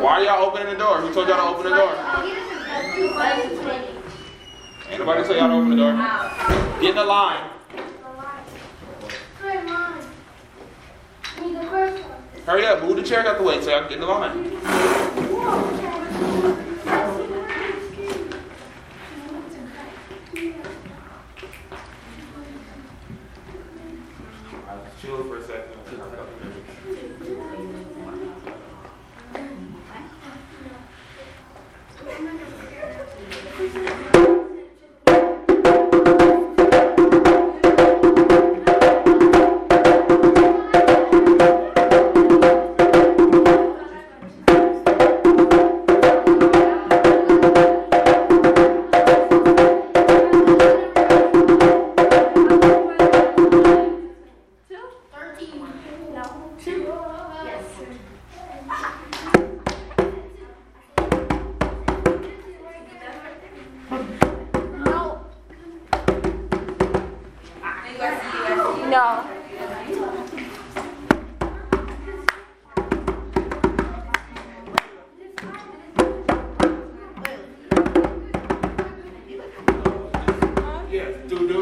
Why are y'all opening the door? Who told y'all to open the door? Oh, Ain't nobody tell y'all to open the door. Get in the line. Hurry up, move the chair out the way so y'all can get in the line. chill for a second. No. Do do do